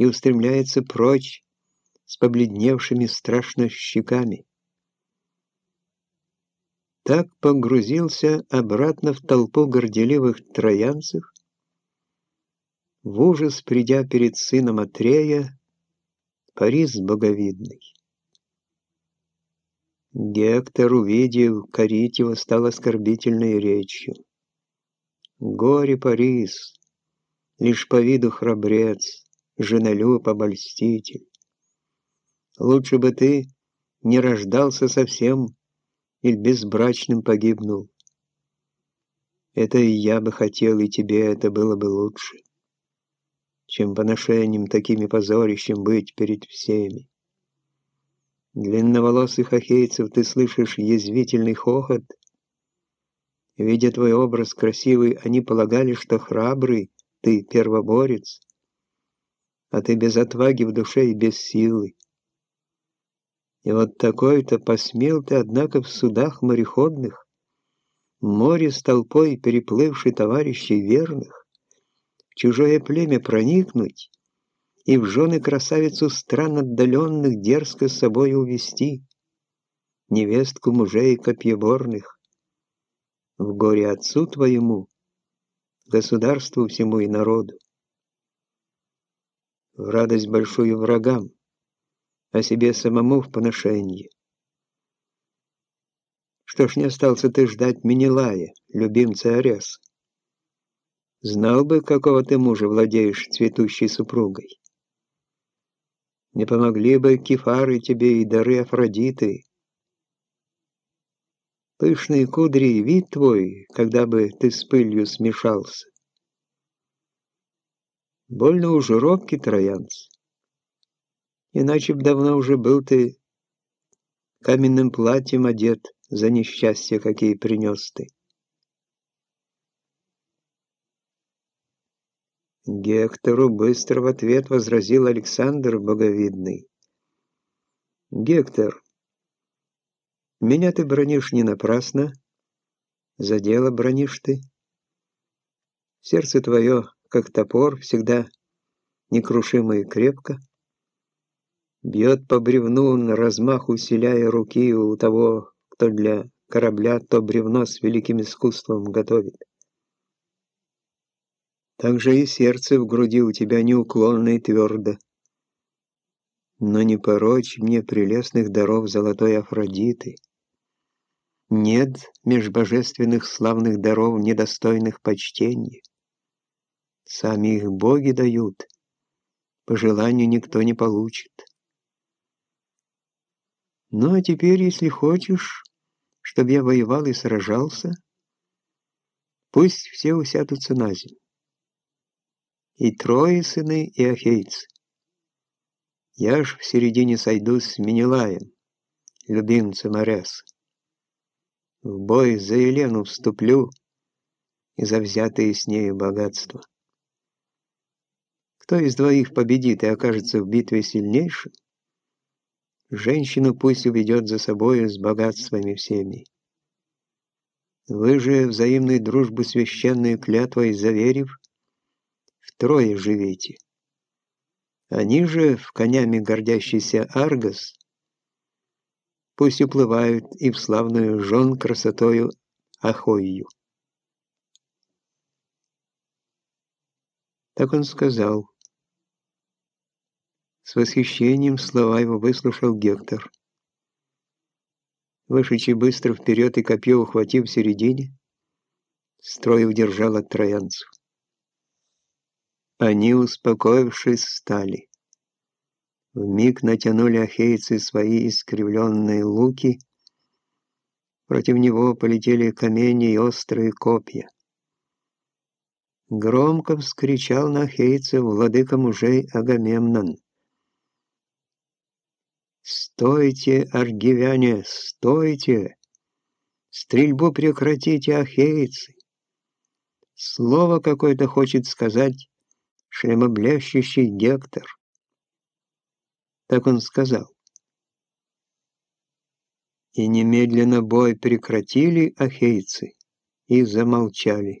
и устремляется прочь с побледневшими страшно щеками. Так погрузился обратно в толпу горделивых троянцев, в ужас придя перед сыном Атрея, Парис боговидный. Гектор, увидев, корить его стал оскорбительной речью. Горе, Парис, лишь по виду храбрец, женолюб, обольститель. Лучше бы ты не рождался совсем или безбрачным погибнул. Это и я бы хотел, и тебе это было бы лучше чем поношением такими позорищем быть перед всеми. Длинноволосых ахейцев ты слышишь язвительный хохот. Видя твой образ красивый, они полагали, что храбрый ты первоборец, а ты без отваги в душе и без силы. И вот такой-то посмел ты, однако, в судах мореходных, море с толпой переплывший товарищей верных, чужое племя проникнуть и в жены красавицу стран отдаленных дерзко с собой увести, невестку мужей копьеборных. В горе отцу твоему, государству всему и народу. В радость большую врагам, а себе самому в поношенье. Что ж не остался ты ждать Менелая, любимца Ареса? Знал бы, какого ты мужа владеешь цветущей супругой. Не помогли бы кефары тебе и дары Афродиты. Пышные кудри и вид твой, когда бы ты с пылью смешался. Больно уж робкий троянц. Иначе б давно уже был ты каменным платьем одет за несчастье, какие принес ты. Гектору быстро в ответ возразил Александр Боговидный. «Гектор, меня ты бронишь не напрасно, за дело бронишь ты. Сердце твое, как топор, всегда некрушимо и крепко, бьет по бревну на размах, усиляя руки у того, кто для корабля то бревно с великим искусством готовит. Так же и сердце в груди у тебя неуклонно и твердо. Но не порочь мне прелестных даров золотой Афродиты. Нет меж божественных славных даров недостойных почтения. Сами их боги дают, по желанию никто не получит. Ну а теперь, если хочешь, чтобы я воевал и сражался, пусть все усядутся на землю и трое сыны и ахейцы. Я ж в середине сойду с Менелаем, любимцем Ареса. В бой за Елену вступлю и за взятые с нею богатства. Кто из двоих победит и окажется в битве сильнейшим, женщину пусть уведет за собою с богатствами всеми. Вы же взаимной дружбу священную клятвой заверив, трое живете. Они же, в конями гордящийся Аргос, пусть уплывают и в славную жен красотою Ахойю. Так он сказал. С восхищением слова его выслушал Гектор. Вышедший быстро вперед и копье ухватив в середине, строй удержал от троянцев. Они, успокоившись, стали. Вмиг натянули ахейцы свои искривленные луки, против него полетели камни и острые копья. Громко вскричал на ахейцев владыка мужей Агамемнон. «Стойте, аргивяне, стойте! Стрельбу прекратите, ахейцы! Слово какое-то хочет сказать шлемоблещущий Гектор. Так он сказал. И немедленно бой прекратили ахейцы и замолчали.